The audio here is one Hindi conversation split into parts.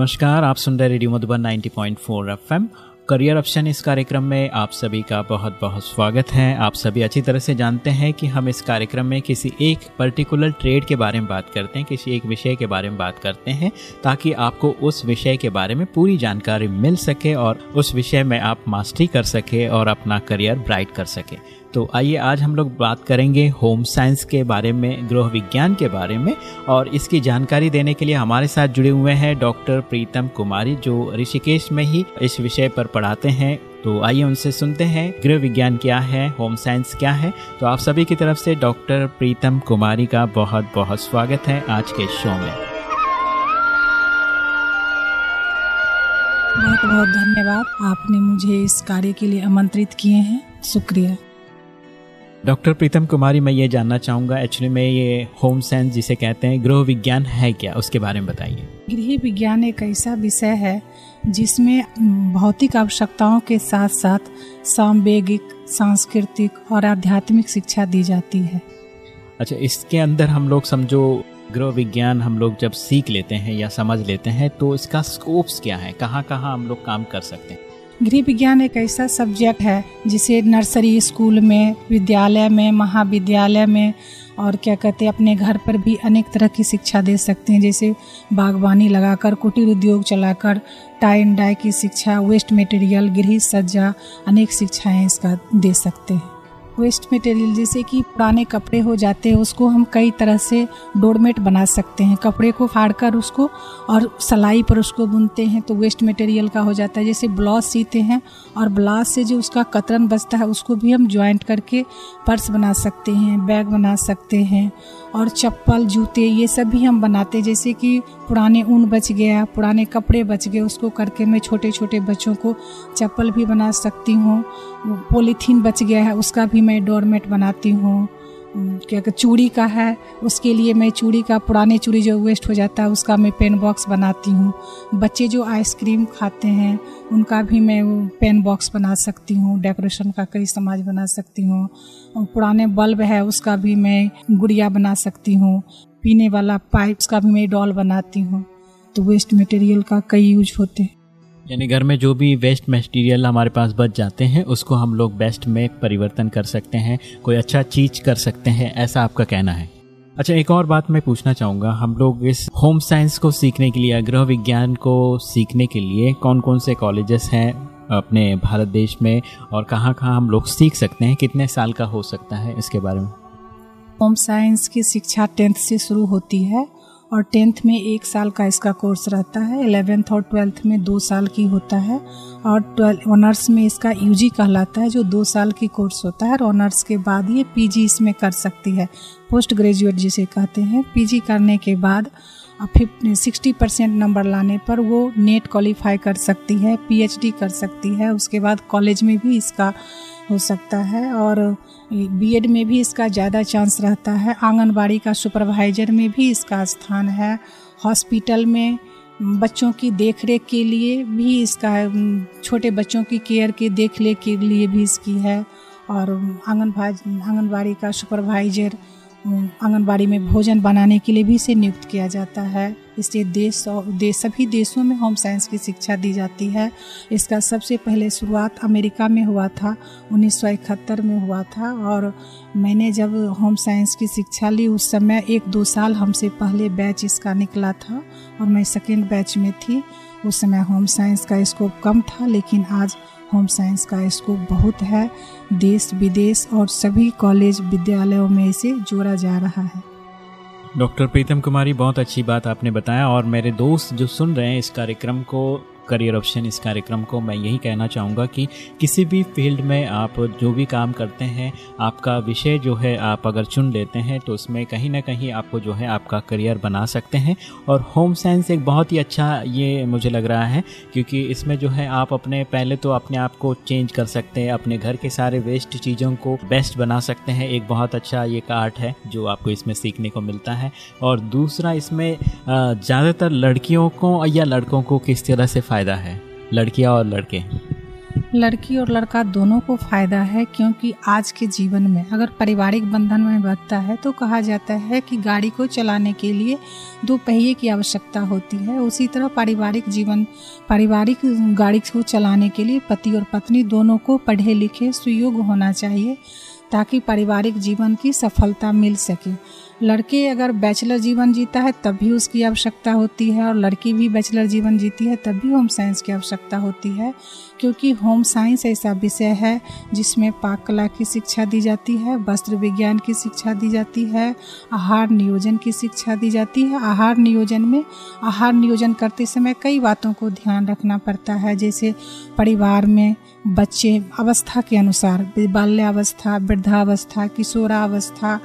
नमस्कार, आप सुन रहे radio Madhuban 90.4 FM. Career option इस कार्यक्रम में आप सभी का बहुत बहुत स्वागत है। आप सभी अच्छी तरह से जानते हैं कि हम इस कार्यक्रम में किसी एक पर्टिकुलर ट्रेड के बारे में बात करते हैं, किसी एक विषय के बारे में बात करते हैं, ताकि आपको उस विषय के बारे में पूरी जानकारी मिल सके और उस विषय में आप मास्टरी कर सके और अपना करियर ब्राइट कर सके। तो आइए आज हम लोग बात करेंगे होम साइंस के बारे में गृह विज्ञान के बारे में, और इसकी जानकारी देने के लिए हमारे साथ जुड़े हुए हैं डॉक्टर प्रीतम कुमारी, जो ऋषिकेश में ही इस विषय पर पढ़ाते हैं। तो आइए उनसे सुनते हैं गृह विज्ञान क्या है होम साइंस क्या है। तो आप सभी की तरफ़ से डॉक्टर प्रीतम कुमारी का बहुत बहुत स्वागत है आज के शो में। बहुत बहुत धन्यवाद। आपने मुझे इस कार्य के लिए आमंत्रित किए हैं। शुक्रिया। डॉक्टर प्रीतम कुमारी मैं ये जानना चाहूँगा एक्चुअली में ये होम साइंस जिसे कहते हैं गृह विज्ञान है क्या? उसके बारे में बताइए। गृह विज्ञान एक ऐसा विषय है जिसमें भौतिक आवश्यकताओं के साथ साथ सामवेगिक सांस्कृतिक और आध्यात्मिक शिक्षा दी जाती है। अच्छा इसके अंदर हम लोग समझो गृह विज्ञान हम लोग जब सीख लेते हैं या समझ लेते हैं तो इसका स्कोप्स क्या है? कहाँ कहाँ हम लोग काम कर सकते हैं? गृह विज्ञान एक ऐसा सब्जेक्ट है जिसे नर्सरी स्कूल में, विद्यालय में, महाविद्यालय में और क्या कहते हैं, अपने घर पर भी अनेक तरह की शिक्षा दे सकते हैं। जैसे बागवानी लगाकर, कुटीर उद्योग चलाकर टाई एंड डाई की शिक्षा वेस्ट मटेरियल गृह सज्जा, अनेक शिक्षाएँ इसका दे सकते हैं। वेस्ट मटेरियल जैसे कि पुराने कपड़े हो जाते हैं, उसको हम कई तरह से डोरमेट बना सकते हैं। कपड़े को फाड़ कर उसको और सलाई पर उसको बुनते हैं तो वेस्ट मटेरियल का हो जाता है। जैसे ब्लाउज सीते हैं और ब्लाउज से जो उसका कतरन बचता है, उसको भी हम ज्वाइंट करके पर्स बना सकते हैं, बैग बना सकते हैं और चप्पल, जूते, ये सब भी हम बनाते हैं। जैसे कि पुराने ऊन बच गया, पुराने कपड़े बच गए, उसको करके मैं छोटे छोटे बच्चों को चप्पल भी बना सकती हूँ। पॉलीथीन बच गया है, उसका भी मैं डोरमेट बनाती हूँ। क्या चूड़ी का है, उसके लिए मैं चूड़ी का, पुराने चूड़ी जो वेस्ट हो जाता है, उसका मैं पेन बॉक्स बनाती हूँ। बच्चे जो आइसक्रीम खाते हैं, उनका भी मैं पेन बॉक्स बना सकती हूँ डेकोरेशन का कई समाज बना सकती हूँ। पुराने बल्ब है, उसका भी मैं गुड़िया बना सकती हूँ। पीने वाला पाइप्स का भी मैं डॉल बनाती हूँ। तो वेस्ट मटेरियल का कई यूज़ होते हैं। यानी घर में जो भी वेस्ट मटेरियल हमारे पास बच जाते हैं, उसको हम लोग बेस्ट में परिवर्तन कर सकते हैं, कोई अच्छा चीज़ कर सकते हैं, ऐसा आपका कहना है। अच्छा एक और बात मैं पूछना चाहूँगा। हम लोग इस होम साइंस को सीखने के लिए गृह विज्ञान को सीखने के लिए कौन कौन से कॉलेजेस हैं अपने भारत देश में और कहाँ कहाँ हम लोग सीख सकते हैं, कितने साल का हो सकता है इसके बारे में? होम साइंस की शिक्षा टेंथ से शुरू होती है। और टेंथ में एक साल का इसका कोर्स रहता है एलेवेंथ और ट्वेल्थ में दो साल की होता है, और ट्वेल्थ ऑनर्स में इसका यूजी कहलाता है, जो दो साल की कोर्स होता है, और ऑनर्स के बाद ये पीजी इसमें कर सकती है। पोस्ट ग्रेजुएट जिसे कहते हैं पीजी करने के बाद फिफ्टी, सिक्सटी परसेंट नंबर लाने पर वो नेट क्वालिफाई कर सकती है पीएचडी कर सकती है, उसके बाद कॉलेज में भी इसका हो सकता है और बीएड में भी इसका ज़्यादा चांस रहता है। आंगनबाड़ी का सुपरवाइजर में भी इसका स्थान है। हॉस्पिटल में बच्चों की देखरेख के लिए भी इसका छोटे बच्चों की केयर के देख के लिए भी इसकी है। और आंगनबाड़ी आंगनबाड़ी का सुपरवाइजर आंगनबाड़ी में भोजन बनाने के लिए भी इसे नियुक्त किया जाता है। इससे देश और देश सभी देशों में होम साइंस की शिक्षा दी जाती है। इसका सबसे पहले शुरुआत अमेरिका में हुआ था, उन्नीस सौ इकहत्तर में हुआ था और मैंने जब होम साइंस की शिक्षा ली, उस समय एक दो साल हमसे पहले बैच इसका निकला था और मैं सेकेंड बैच में थी। उस समय होम साइंस का स्कोप कम था, लेकिन आज होम साइंस का स्कोप बहुत है। देश विदेश और सभी कॉलेज विद्यालयों में इसे जोड़ा जा रहा है। डॉक्टर प्रीतम कुमारी, बहुत अच्छी बात आपने बताया और मेरे दोस्त जो सुन रहे हैं इस कार्यक्रम को करियर ऑप्शन इस कार्यक्रम को, मैं यही कहना चाहूँगा कि किसी भी फ़ील्ड में आप जो भी काम करते हैं, आपका विषय जो है आप अगर चुन लेते हैं तो उसमें कहीं ना कहीं आपको जो है आपका करियर बना सकते हैं। और होम साइंस एक बहुत ही अच्छा ये मुझे लग रहा है, क्योंकि इसमें जो है आप अपने, पहले तो अपने आप को चेंज कर सकते हैं, अपने घर के सारे वेस्ट चीज़ों को बेस्ट बना सकते हैं, एक बहुत अच्छा ये आर्ट है जो आपको इसमें सीखने को मिलता है। और दूसरा इसमें ज़्यादातर लड़कियों को या लड़कों को किस तरह से फ़ायदा है, लड़कियाँ और लड़के। लड़की और लड़का दोनों को फ़ायदा है क्योंकि आज के जीवन में अगर पारिवारिक बंधन में बढ़ता है तो कहा जाता है कि गाड़ी को चलाने के लिए दो पहिए की आवश्यकता होती है। उसी तरह पारिवारिक जीवन, पारिवारिक गाड़ी को चलाने के लिए पति और पत्नी दोनों को पढ़े लिखे सुयोग होना चाहिए ताकि पारिवारिक जीवन की सफलता मिल सके। लड़के अगर बैचलर जीवन जीता है, तब भी उसकी आवश्यकता होती है, और लड़की भी बैचलर जीवन जीती है, तब भी होम साइंस की आवश्यकता होती है, क्योंकि होम साइंस ऐसा विषय है जिसमें पाक कला की शिक्षा दी जाती है, वस्त्र विज्ञान की शिक्षा दी जाती है, आहार नियोजन की शिक्षा दी जाती है। आहार नियोजन में, आहार नियोजन करते समय कई बातों को ध्यान रखना पड़ता है, जैसे परिवार में बच्चे अवस्था के अनुसार, बाल्यावस्था, वृद्धावस्था, किशोरावस्था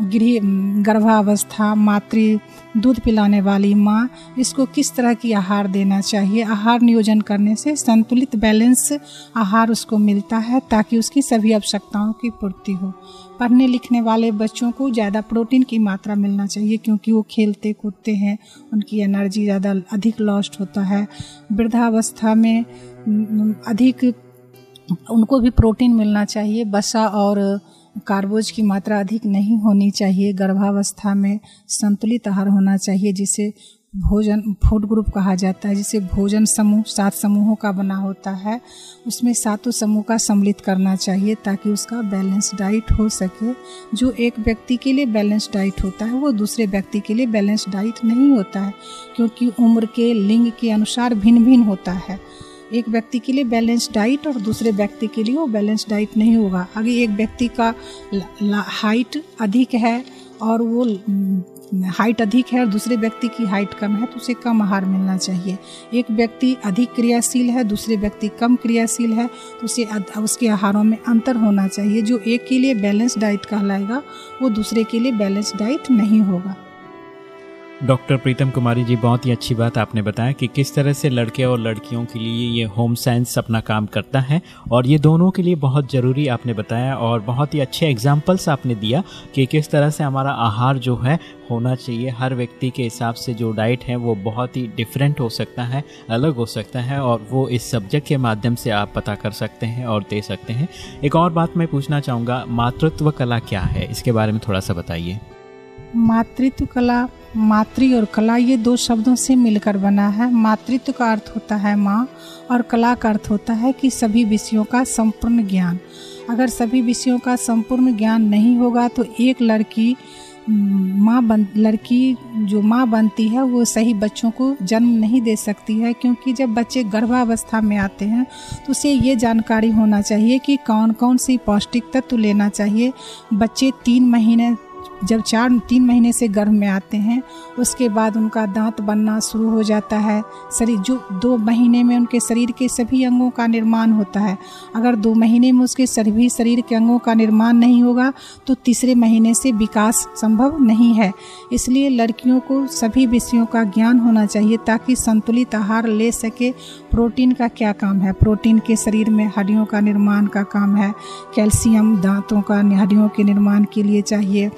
गृह गर्भावस्था, मातृ, दूध पिलाने वाली माँ, इसको किस तरह की आहार देना चाहिए? आहार नियोजन करने से संतुलित बैलेंस आहार उसको मिलता है ताकि उसकी सभी आवश्यकताओं की पूर्ति हो। पढ़ने लिखने वाले बच्चों को ज़्यादा प्रोटीन की मात्रा मिलना चाहिए क्योंकि वो खेलते कूदते हैं, उनकी एनर्जी ज़्यादा अधिक लॉस्ट होता है। वृद्धावस्था में अधिक उनको भी प्रोटीन मिलना चाहिए बसा और कार्बोज की मात्रा अधिक नहीं होनी चाहिए। गर्भावस्था में संतुलित आहार होना चाहिए, जिसे भोजन, फ़ूड ग्रुप कहा जाता है, जिसे भोजन समूह, सात समूहों का बना होता है। उसमें सातों समूह का सम्मिलित करना चाहिए, ताकि उसका बैलेंस डाइट हो सके। जो एक व्यक्ति के लिए बैलेंस डाइट होता है, वो दूसरे व्यक्ति के लिए बैलेंस डाइट नहीं होता है, क्योंकि उम्र के लिंग के अनुसार भिन्न भिन्न होता है। एक व्यक्ति के लिए बैलेंस डाइट और दूसरे व्यक्ति के लिए वो बैलेंस डाइट नहीं होगा। अगर एक व्यक्ति का हाइट अधिक है और वो हाइट अधिक है और दूसरे व्यक्ति की हाइट कम है तो उसे कम आहार मिलना चाहिए। एक व्यक्ति अधिक क्रियाशील है, दूसरे व्यक्ति कम क्रियाशील है तो उसे उसके आहारों में अंतर होना चाहिए। जो एक के लिए बैलेंस डाइट कहलाएगा, वो दूसरे के लिए बैलेंस डाइट नहीं होगा। डॉक्टर प्रीतम कुमारी जी, बहुत ही अच्छी बात आपने बताया कि किस तरह से लड़के और लड़कियों के लिए ये होम साइंस अपना काम करता है और ये दोनों के लिए बहुत ज़रूरी आपने बताया और बहुत ही अच्छे एग्जाम्पल्स आपने दिया कि किस तरह से हमारा आहार जो है होना चाहिए। हर व्यक्ति के हिसाब से जो डाइट है, वो बहुत ही डिफरेंट हो सकता है, अलग हो सकता है और वो इस सब्जेक्ट के माध्यम से आप पता कर सकते हैं और दे सकते हैं। एक और बात मैं पूछना चाहूँगा, मातृत्व कला क्या है? इसके बारे में थोड़ा सा बताइए। मातृत्व कला मातृ और कला ये दो शब्दों से मिलकर बना है। मातृत्व का अर्थ होता है माँ और कला का अर्थ होता है कि सभी विषयों का संपूर्ण ज्ञान। अगर सभी विषयों का संपूर्ण ज्ञान नहीं होगा तो एक लड़की माँ बन, लड़की जो माँ बनती है, वो सही बच्चों को जन्म नहीं दे सकती है, क्योंकि जब बच्चे गर्भावस्था में आते हैं तो उसे ये जानकारी होना चाहिए कि कौन कौन सी पौष्टिक तत्व लेना चाहिए। बच्चे तीन महीने जब चार तीन महीने से गर्भ में आते हैं, उसके बाद उनका दांत बनना शुरू हो जाता है। शरीर जो दो महीने में उनके शरीर के सभी अंगों का निर्माण होता है। अगर दो महीने में उसके सभी शरीर के अंगों का निर्माण नहीं होगा तो तीसरे महीने से विकास संभव नहीं है। इसलिए लड़कियों को सभी विषयों का ज्ञान होना चाहिए, ताकि संतुलित आहार ले सके। प्रोटीन का क्या काम है? प्रोटीन के शरीर में हड्डियों का निर्माण का काम है। कैल्शियम दांतों का हड्डियों के निर्माण के लिए चाहिए।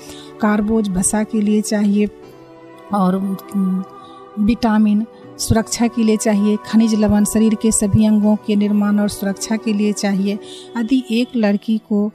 कार्बोज भसा के लिए चाहिए और विटामिन सुरक्षा के लिए चाहिए, खनिज लवण शरीर के सभी अंगों के निर्माण और सुरक्षा के लिए चाहिए। यदि एक लड़की को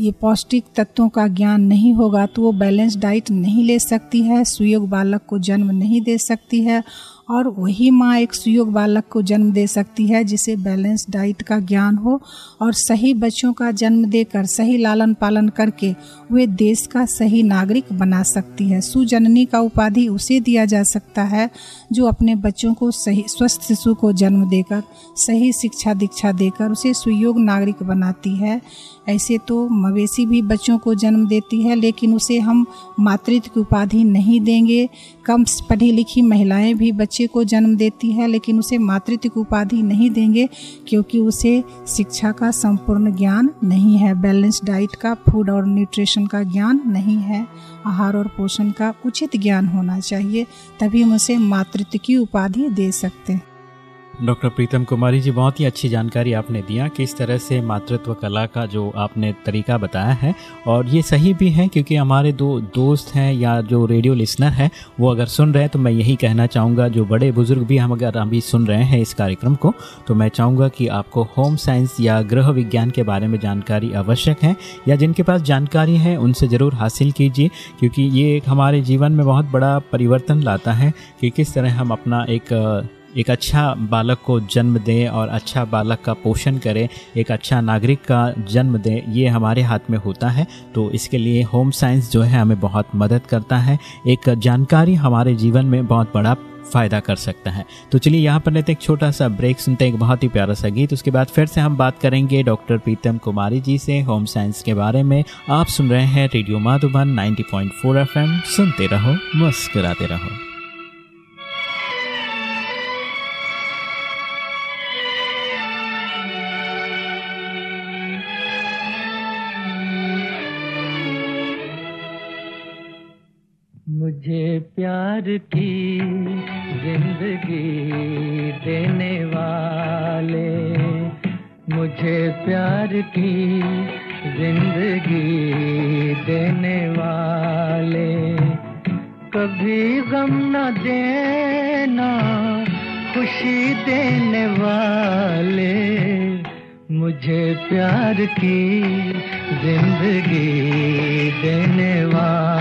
ये पौष्टिक तत्वों का ज्ञान नहीं होगा तो वो बैलेंस डाइट नहीं ले सकती है, सुयोग बालक को जन्म नहीं दे सकती है और वही माँ एक सुयोग बालक को जन्म दे सकती है, जिसे बैलेंस डाइट का ज्ञान हो और सही बच्चों का जन्म देकर, सही लालन पालन करके वे देश का सही नागरिक बना सकती है। सुजननी का उपाधि उसे दिया जा सकता है, जो अपने बच्चों को सही, स्वस्थ शिशु को जन्म देकर, सही शिक्षा दीक्षा देकर उसे सुयोग नागरिक बनाती है। ऐसे तो मवेशी भी बच्चों को जन्म देती है, लेकिन उसे हम मातृत्व की उपाधि नहीं देंगे। कम पढ़ी लिखी महिलाएँ भी बच्चे को जन्म देती है, लेकिन उसे मातृत्व की उपाधि नहीं देंगे, क्योंकि उसे शिक्षा का संपूर्ण ज्ञान नहीं है, बैलेंस डाइट का, फ़ूड और न्यूट्रिशन का ज्ञान नहीं है। आहार और पोषण का उचित ज्ञान होना चाहिए, तभी हम उसे मातृत्व की उपाधि दे सकते हैं। डॉक्टर प्रीतम कुमारी जी, बहुत ही अच्छी जानकारी आपने दिया किस तरह से मातृत्व कला का जो आपने तरीका बताया है, और ये सही भी है क्योंकि हमारे दो दोस्त हैं या जो रेडियो लिसनर हैं, वो अगर सुन रहे हैं तो मैं यही कहना चाहूँगा, जो बड़े बुज़ुर्ग भी हम अगर अभी सुन रहे हैं इस कार्यक्रम को तो मैं चाहूँगा कि आपको होम साइंस या गृह विज्ञान के बारे में जानकारी आवश्यक है, या जिनके पास जानकारी है उनसे ज़रूर हासिल कीजिए, क्योंकि ये एक हमारे जीवन में बहुत बड़ा परिवर्तन लाता है कि किस तरह हम अपना एक एक अच्छा बालक को जन्म दें और अच्छा बालक का पोषण करें, एक अच्छा नागरिक का जन्म दें, ये हमारे हाथ में होता है। तो इसके लिए होम साइंस जो है हमें बहुत मदद करता है। एक जानकारी हमारे जीवन में बहुत बड़ा फ़ायदा कर सकता है। तो चलिए यहाँ पर लेते एक छोटा सा ब्रेक, सुनते हैं एक बहुत ही प्यारा सा गीत। उसके बाद फिर से हम बात करेंगे डॉक्टर प्रीतम कुमारी जी से होम साइंस के बारे में। आप सुन रहे हैं रेडियो माधुबन 90.4 एफएम। सुनते रहो, मुस्कुराते रहो। मुझे प्यार की ज़िंदगी देने वाले। मुझे प्यार की ज़िंदगी देने वाले। कभी गम न देना, खुशी देने वाले। मुझे प्यार की ज़िंदगी देने वाले।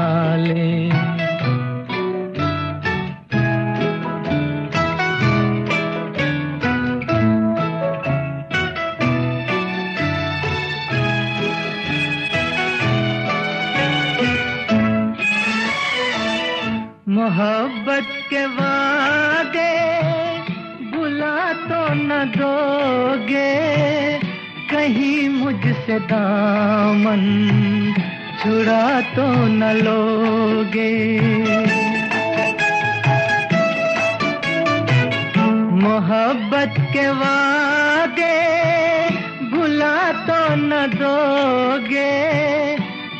मोहब्बत के वादे बुला तो न दोगे। कहीं मुझसे दामन छुड़ा तो न लोगे। मोहब्बत के वादे बुला तो न दोगे।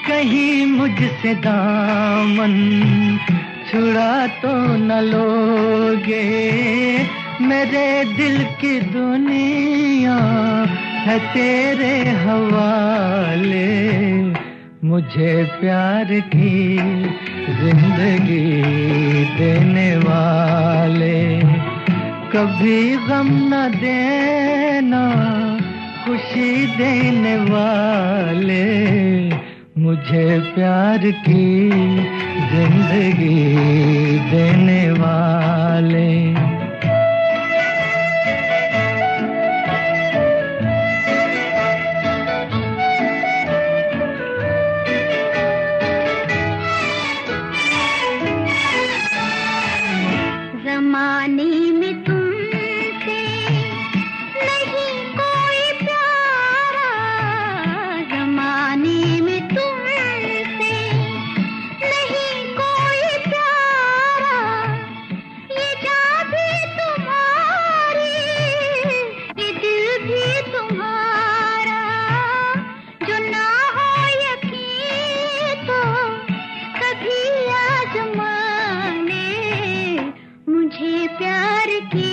कहीं मुझसे दामन छुड़ा तो न लोगे। मेरे दिल की दुनिया है तेरे हवाले। मुझे प्यार की ज़िंदगी देने वाले। कभी गम न देना, खुशी देने वाले। मुझे प्यार की ज़िंदगी देने वाले। की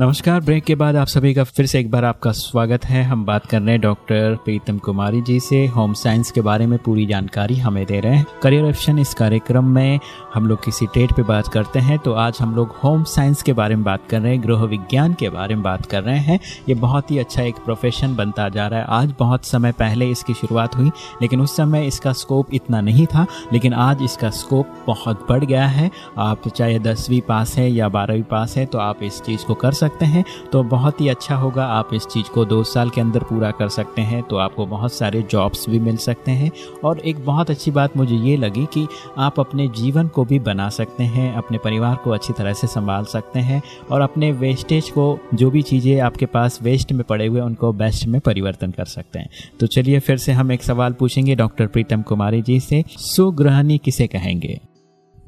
नमस्कार, ब्रेक के बाद आप सभी का फिर से एक बार आपका स्वागत है। हम बात कर रहे हैं डॉक्टर प्रीतम कुमारी जी से। होम साइंस के बारे में पूरी जानकारी हमें दे रहे हैं। करियर ऑप्शन इस कार्यक्रम में हम लोग किसी डेट पे बात करते हैं। तो आज हम लोग होम साइंस के बारे में बात कर रहे हैं, गृह विज्ञान के बारे में बात कर रहे हैं। ये बहुत ही अच्छा एक प्रोफेशन बनता जा रहा है। आज बहुत समय पहले इसकी शुरुआत हुई, लेकिन उस समय इसका स्कोप इतना नहीं था। लेकिन आज इसका स्कोप बहुत बढ़ गया है। आप चाहे दसवीं पास है या बारहवीं पास है तो आप इस चीज़ को कर सकते सकते हैं तो बहुत ही अच्छा होगा, आप इस चीज़ को दो साल के अंदर पूरा कर सकते हैं तो आपको बहुत सारे जॉब्स भी मिल सकते हैं। और एक बहुत अच्छी बात मुझे ये लगी कि आप अपने जीवन को भी बना सकते हैं, अपने परिवार को अच्छी तरह से संभाल सकते हैं, और अपने वेस्टेज को, जो भी चीज़ें आपके पास वेस्ट में पड़े हुए उनको बेस्ट में परिवर्तन कर सकते हैं। तो चलिए फिर से हम एक सवाल पूछेंगे डॉक्टर प्रीतम कुमारी जी से, सुग्रहणी किसे कहेंगे?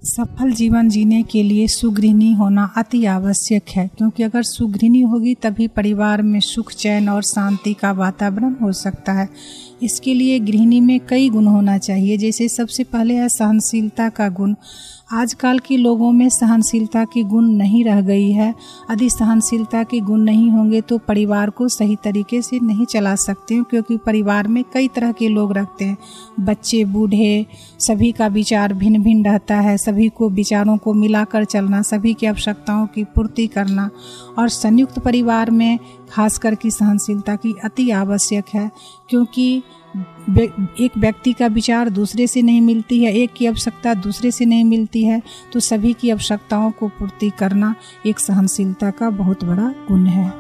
सफल जीवन जीने के लिए सुगृहिणी होना अति आवश्यक है, क्योंकि अगर सुगृहिणी होगी तभी परिवार में सुख, चैन और शांति का वातावरण हो सकता है। इसके लिए गृहिणी में कई गुण होना चाहिए। जैसे सबसे पहले है सहनशीलता का गुण। आजकल के लोगों में सहनशीलता की गुण नहीं रह गई है। यदि सहनशीलता के गुण नहीं होंगे तो परिवार को सही तरीके से नहीं चला सकते हैं, क्योंकि परिवार में कई तरह के लोग रखते हैं। बच्चे, बूढ़े, सभी का विचार भिन्न भिन्न रहता है। सभी को विचारों को मिलाकर चलना, सभी की आवश्यकताओं की पूर्ति करना और संयुक्त परिवार में खासकर की सहनशीलता की अति आवश्यक है, क्योंकि एक व्यक्ति का विचार दूसरे से नहीं मिलती है, एक की आवश्यकता दूसरे से नहीं मिलती है तो सभी की आवश्यकताओं को पूर्ति करना एक सहनशीलता का बहुत बड़ा गुण है।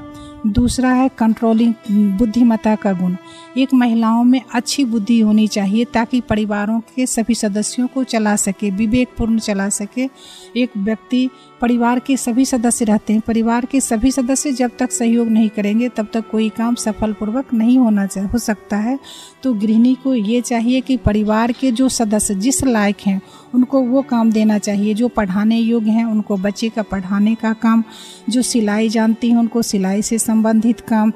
दूसरा है कंट्रोलिंग बुद्धिमत्ता का गुण। एक महिलाओं में अच्छी बुद्धि होनी चाहिए ताकि परिवारों के सभी सदस्यों को चला सके, विवेकपूर्ण चला सके। एक व्यक्ति परिवार के सभी सदस्य रहते हैं। परिवार के सभी सदस्य जब तक सहयोग नहीं करेंगे, तब तक कोई काम सफलपूर्वक नहीं होना चाह हो सकता है। तो गृहिणी को ये चाहिए कि परिवार के जो सदस्य जिस लायक हैं, उनको वो काम देना चाहिए। जो पढ़ाने योग्य हैं, उनको बच्चे का पढ़ाने का काम, जो सिलाई जानती हैं, उनको सिलाई से संबंधित काम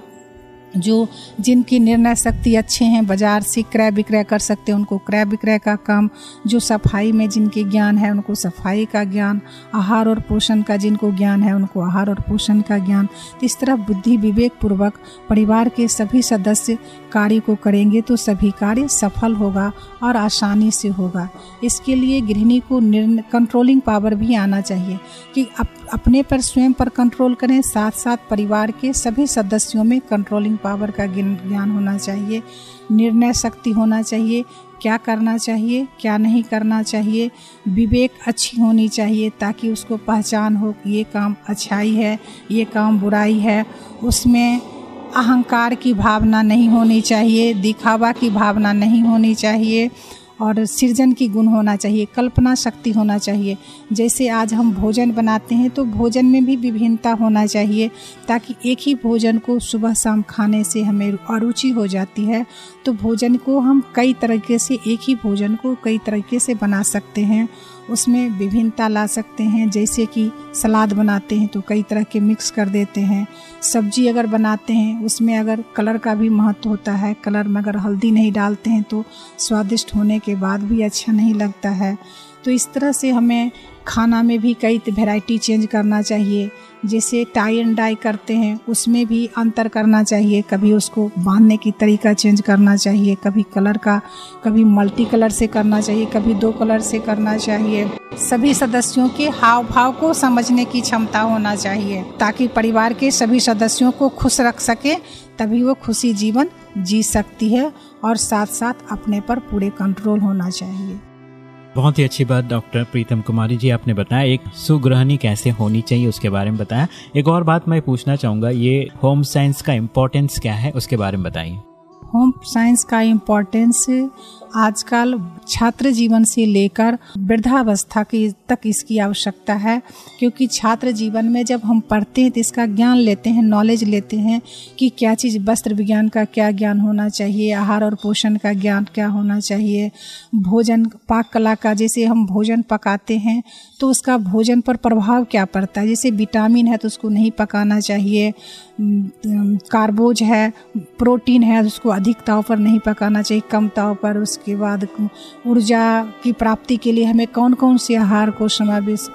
जो जिनकी निर्णय शक्ति अच्छे हैं, बाज़ार से क्रय विक्रय कर सकते हैं, उनको क्रय विक्रय का काम, जो सफ़ाई में जिनके ज्ञान है, उनको सफ़ाई का ज्ञान, आहार और पोषण का जिनको ज्ञान है, उनको आहार और पोषण का ज्ञान। इस तरह बुद्धि विवेक पूर्वक परिवार के सभी सदस्य कार्य को करेंगे तो सभी कार्य सफल होगा और आसानी से होगा। इसके लिए गृहिणी को निर्णय कंट्रोलिंग पावर भी आना चाहिए कि अप, अपने पर स्वयं पर कंट्रोल करें। साथ साथ परिवार के सभी सदस्यों में कंट्रोलिंग पावर का ज्ञान होना चाहिए। निर्णय शक्ति होना चाहिए। क्या करना चाहिए क्या नहीं करना चाहिए विवेक अच्छी होनी चाहिए ताकि उसको पहचान हो कि ये काम अच्छाई है ये काम बुराई है। उसमें अहंकार की भावना नहीं होनी चाहिए, दिखावा की भावना नहीं होनी चाहिए और सृजन की गुण होना चाहिए, कल्पना शक्ति होना चाहिए। जैसे आज हम भोजन बनाते हैं तो भोजन में भी विभिन्नता होना चाहिए, ताकि एक ही भोजन को सुबह शाम खाने से हमें अरुचि हो जाती है। तो भोजन को हम कई तरीके से, एक ही भोजन को कई तरीके से बना सकते हैं। उसमें विभिन्नता ला सकते हैं। जैसे कि सलाद बनाते हैं तो कई तरह के मिक्स कर देते हैं। सब्ज़ी अगर बनाते हैं, उसमें अगर कलर का भी महत्व होता है कलर में अगर हल्दी नहीं डालते हैं तो स्वादिष्ट होने के बाद भी अच्छा नहीं लगता है। तो इस तरह से हमें खाना में भी कई वेराइटी चेंज करना चाहिए। जैसे टाई एंड डाई करते हैं, उसमें भी अंतर करना चाहिए। कभी उसको बांधने की तरीका चेंज करना चाहिए। कभी कलर का, कभी मल्टी कलर से करना चाहिए। कभी दो कलर से करना चाहिए। सभी सदस्यों के हाव भाव को समझने की क्षमता होना चाहिए, ताकि परिवार के सभी सदस्यों को खुश रख सके, तभी वो खुशी जीवन जी सकती है और साथ साथ अपने पर पूरे कंट्रोल होना चाहिए। बहुत ही अच्छी बात, डॉक्टर प्रीतम कुमारी जी, आपने बताया एक सुग्रहणी कैसे होनी चाहिए, उसके बारे में बताया। एक और बात मैं पूछना चाहूँगा, ये होम साइंस का इम्पोर्टेंस क्या है, उसके बारे में बताइए। होम साइंस का इम्पोर्टेंस आजकल छात्र जीवन से लेकर वृद्धावस्था की तक इसकी आवश्यकता है, क्योंकि छात्र जीवन में जब हम पढ़ते हैं तो इसका ज्ञान लेते हैं नॉलेज लेते हैं कि क्या चीज़ वस्त्र विज्ञान का क्या ज्ञान होना चाहिए, आहार और पोषण का ज्ञान क्या होना चाहिए, भोजन, पाक कला का जैसे हम भोजन पकाते हैं तो उसका भोजन पर प्रभाव क्या पड़ता है? जैसे विटामिन है तो उसको नहीं पकाना चाहिए कार्बोज है प्रोटीन है तो उसको अधिक ताव पर नहीं पकाना चाहिए, कम ताव पर उसके बाद ऊर्जा की प्राप्ति के लिए हमें कौन कौन से आहार को समावेश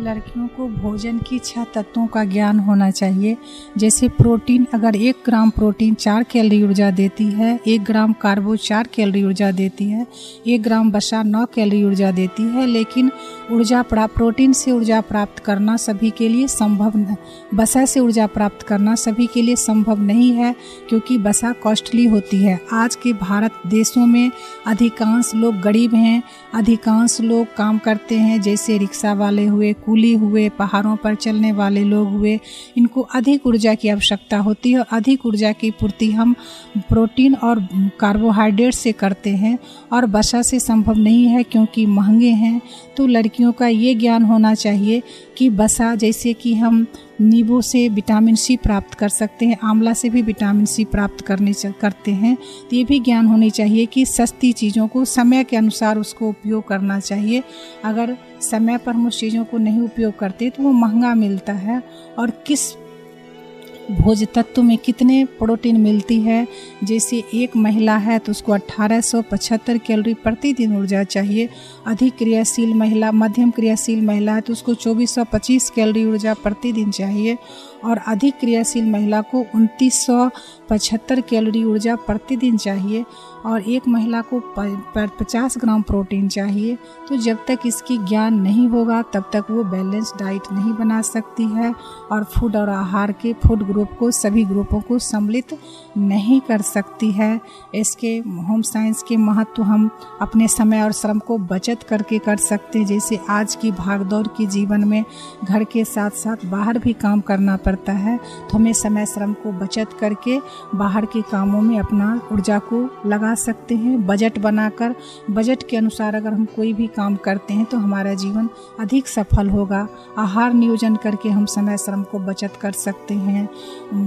लड़कियों को भोजन की छह तत्वों का ज्ञान होना चाहिए। जैसे प्रोटीन, अगर एक ग्राम प्रोटीन चार कैलोरी ऊर्जा देती है, एक ग्राम कार्बो चार कैलोरी ऊर्जा देती है, एक ग्राम बसा नौ कैलोरी ऊर्जा देती है, लेकिन ऊर्जा प्राप्त प्रोटीन से ऊर्जा प्राप्त करना सभी के लिए संभव बसा से ऊर्जा प्राप्त करना सभी के लिए संभव नहीं है, क्योंकि बसा कॉस्टली होती है। आज के भारत देशों में अधिकांश लोग गरीब हैं अधिकांश लोग काम करते हैं, जैसे रिक्शा वाले हुए, कूली हुए, पहाड़ों पर चलने वाले लोग हुए। इनको अधिक ऊर्जा की आवश्यकता होती है अधिक ऊर्जा की पूर्ति हम प्रोटीन और कार्बोहाइड्रेट से करते हैं और बसा से संभव नहीं है क्योंकि महँगे हैं। तो लड़कियों का ये ज्ञान होना चाहिए कि बसा जैसे कि हम नींबू से विटामिन सी प्राप्त कर सकते हैं, आंवला से भी विटामिन सी प्राप्त करने करते हैं। तो ये भी ज्ञान होनी चाहिए कि सस्ती चीज़ों को समय के अनुसार उसको उपयोग करना चाहिए। अगर समय पर हम उस चीज़ों को नहीं उपयोग करते तो वो महँगा मिलता है। और किस भोज तत्व में कितने प्रोटीन मिलती है? जैसे एक महिला है तो उसको 1875 कैलोरी प्रतिदिन ऊर्जा चाहिए। अधिक क्रियाशील महिला, मध्यम क्रियाशील महिला है तो उसको 2425 कैलोरी ऊर्जा प्रतिदिन चाहिए। और अधिक क्रियाशील महिला को उनतीस कैलोरी ऊर्जा प्रतिदिन चाहिए और एक महिला को पचास ग्राम प्रोटीन चाहिए। तो जब तक इसकी ज्ञान नहीं होगा, तब तक वो बैलेंस डाइट नहीं बना सकती है और फ़ूड और आहार के फ़ूड ग्रुप को, सभी ग्रुपों को सम्मिलित नहीं कर सकती है। इसके होम साइंस के महत्व हम अपने समय और श्रम को बचत करके कर सकते हैं। जैसे आज की भागदौड़ के जीवन में घर के साथ साथ बाहर भी काम करना पड़ता है तो हमें समय श्रम को बचत करके बाहर के कामों में अपना ऊर्जा को लगा सकते हैं। बजट बनाकर, बजट के अनुसार अगर हम कोई भी काम करते हैं तो हमारा जीवन अधिक सफल होगा। आहार नियोजन करके हम समय श्रम को बचत कर सकते हैं।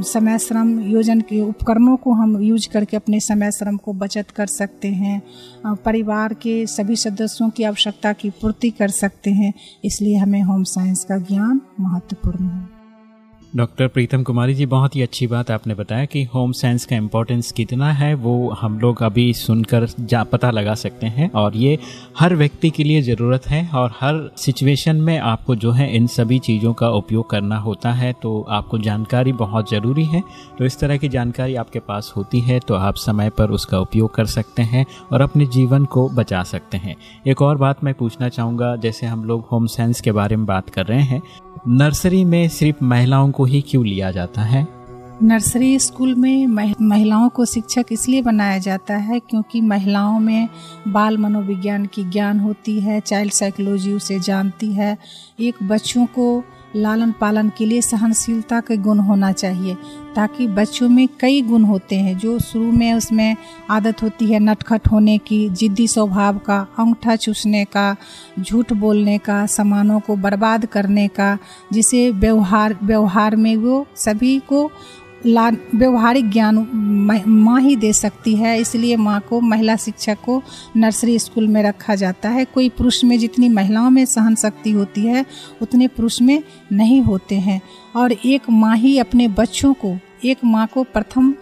समय श्रम योजन के उपकरणों को हम यूज़ करके अपने समय श्रम को बचत कर सकते हैं। परिवार के सभी सदस्यों की आवश्यकता की पूर्ति कर सकते हैं। इसलिए हमें होम साइंस का ज्ञान महत्वपूर्ण है। डॉक्टर प्रीतम कुमारी जी, बहुत ही अच्छी बात आपने बताया कि होम साइंस का इम्पोर्टेंस कितना है, वो हम लोग अभी सुनकर जा पता लगा सकते हैं और ये हर व्यक्ति के लिए ज़रूरत है और हर सिचुएशन में आपको जो है इन सभी चीज़ों का उपयोग करना होता है तो आपको जानकारी बहुत ज़रूरी है। तो इस तरह की जानकारी आपके पास होती है तो आप समय पर उसका उपयोग कर सकते हैं और अपने जीवन को बचा सकते हैं। एक और बात मैं पूछना चाहूँगा, जैसे हम लोग होम साइंस के बारे में बात कर रहे हैं नर्सरी में सिर्फ़ महिलाओं को ही क्यों लिया जाता है? नर्सरी स्कूल में महिलाओं को शिक्षक इसलिए बनाया जाता है क्योंकि महिलाओं में बाल मनोविज्ञान की ज्ञान होती है, चाइल्ड साइकोलॉजी उसे जानती है। एक बच्चों को लालन पालन के लिए सहनशीलता के गुण होना चाहिए, ताकि बच्चों में कई गुण होते हैं, जो शुरू में उसमें आदत होती है नटखट होने की, जिद्दी स्वभाव का, अंगठा चूसने का, झूठ बोलने का, सामानों को बर्बाद करने का, जिसे व्यवहार व्यवहार में वो सभी को व्यवहारिक ज्ञान माँ ही दे सकती है, इसलिए माँ को, महिला शिक्षक को नर्सरी स्कूल में रखा जाता है। कोई पुरुष में जितनी महिलाओं में सहन शक्ति होती है, उतने पुरुष में नहीं होते हैं। और एक माँ ही अपने बच्चों को, एक माँ को प्रथम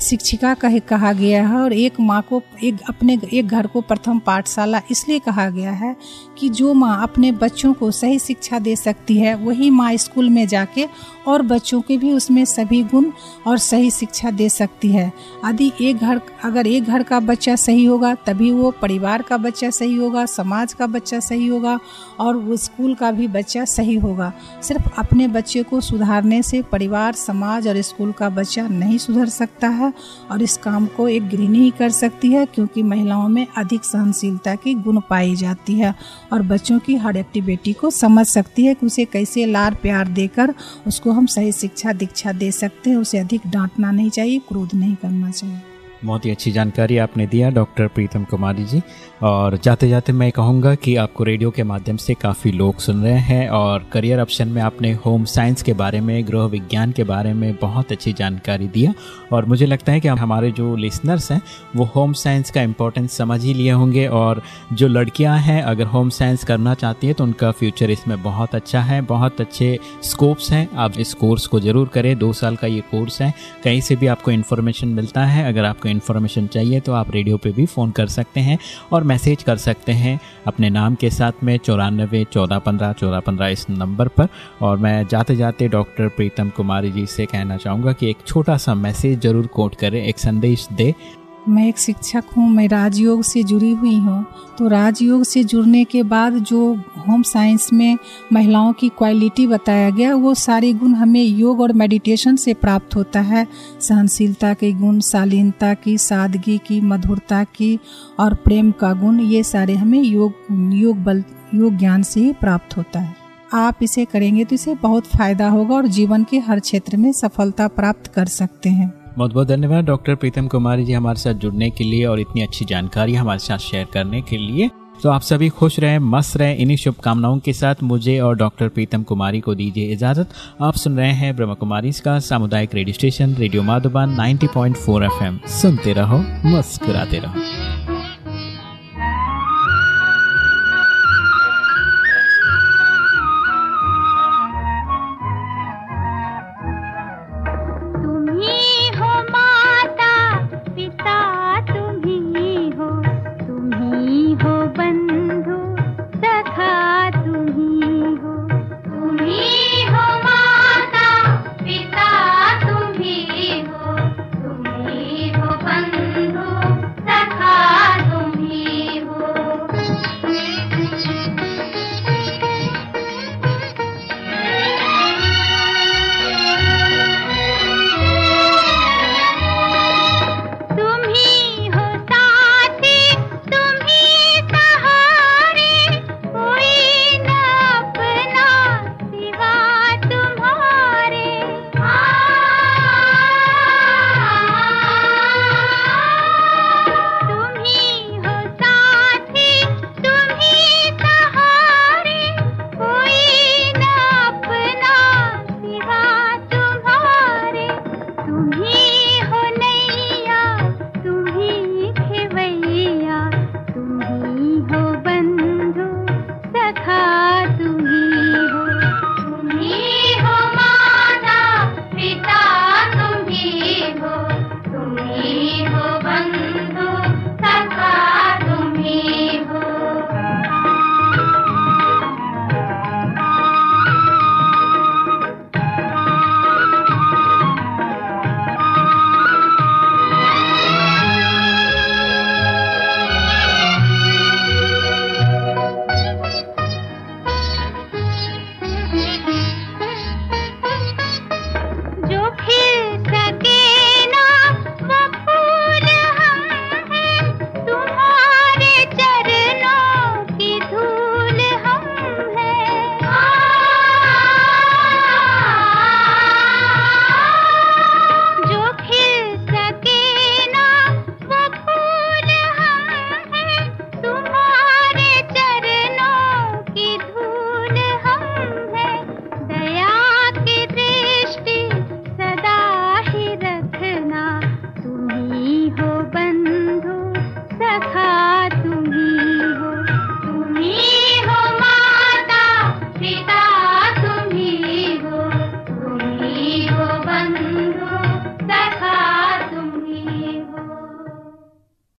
शिक्षिका कह कहा गया है, और एक माँ को एक अपने एक घर को प्रथम पाठशाला इसलिए कहा गया है कि जो माँ अपने बच्चों को सही शिक्षा दे सकती है, वही माँ स्कूल में जाके और बच्चों के भी उसमें सभी गुण और सही शिक्षा दे सकती है। यदि एक घर, अगर एक घर का बच्चा सही होगा, तभी वो परिवार का बच्चा सही होगा, समाज का बच्चा सही होगा और वो स्कूल का भी बच्चा सही होगा। सिर्फ़ अपने बच्चे को सुधारने से परिवार, समाज और स्कूल का बच्चा नहीं सुधर सकता है और इस काम को एक गृहिणी ही कर सकती है क्योंकि महिलाओं में अधिक सहनशीलता की गुण पाई जाती है और बच्चों की हर एक्टिविटी को समझ सकती है कि उसे कैसे लार प्यार देकर उसको हम सही शिक्षा दीक्षा दे सकते हैं, उसे अधिक डांटना नहीं चाहिए, क्रोध नहीं करना चाहिए। बहुत ही अच्छी जानकारी आपने दिया, डॉक्टर प्रीतम कुमारी जी। और जाते जाते मैं कहूँगा कि आपको रेडियो के माध्यम से काफ़ी लोग सुन रहे हैं और करियर ऑप्शन में आपने होम साइंस के बारे में, गृह विज्ञान के बारे में बहुत अच्छी जानकारी दिया। और मुझे लगता है कि हमारे जो लिसनर्स हैं, वो होम साइंस का इम्पोर्टेंस समझ ही लिए होंगे। और जो लड़कियाँ हैं, अगर होम साइंस करना चाहती है तो उनका फ्यूचर इसमें बहुत अच्छा है, बहुत अच्छे स्कोप्स हैं। आप इस कोर्स को ज़रूर करें, दो साल का ये कोर्स है। कहीं से भी आपको इन्फॉर्मेशन मिलता है, अगर आपको इन्फॉर्मेशन चाहिए तो आप रेडियो पे भी फ़ोन कर सकते हैं और मैसेज कर सकते हैं अपने नाम के साथ में चौरानबे, चौदह पंद्रह चौदह पंद्रह इस नंबर पर। और मैं जाते जाते डॉक्टर प्रीतम कुमारी जी से कहना चाहूँगा कि एक छोटा सा मैसेज ज़रूर कोट करें, एक संदेश दे। मैं एक शिक्षक हूँ, मैं राजयोग से जुड़ी हुई हूँ। तो राजयोग से जुड़ने के बाद जो होम साइंस में महिलाओं की क्वालिटी बताया गया, वो सारे गुण हमें योग और मेडिटेशन से प्राप्त होता है। सहनशीलता के गुण, शालीनता की, सादगी की, मधुरता की और प्रेम का गुण, ये सारे हमें योग योग बल, योग ज्ञान से ही प्राप्त होता है। आप इसे करेंगे तो इसे बहुत फ़ायदा होगा और जीवन के हर क्षेत्र में सफलता प्राप्त कर सकते हैं। बहुत बहुत धन्यवाद, डॉक्टर प्रीतम कुमारी जी हमारे साथ जुड़ने के लिए और इतनी अच्छी जानकारी हमारे साथ शेयर करने के लिए। तो आप सभी खुश रहें, मस्त रहें, इन्हीं शुभकामनाओं के साथ मुझे और डॉक्टर प्रीतम कुमारी को दीजिए इजाज़त। आप सुन रहे हैं ब्रह्म कुमारी का सामुदायिक radio station, radio Madhuban 90.4 FM. सुनते रहो, मुस्कुराते रहो।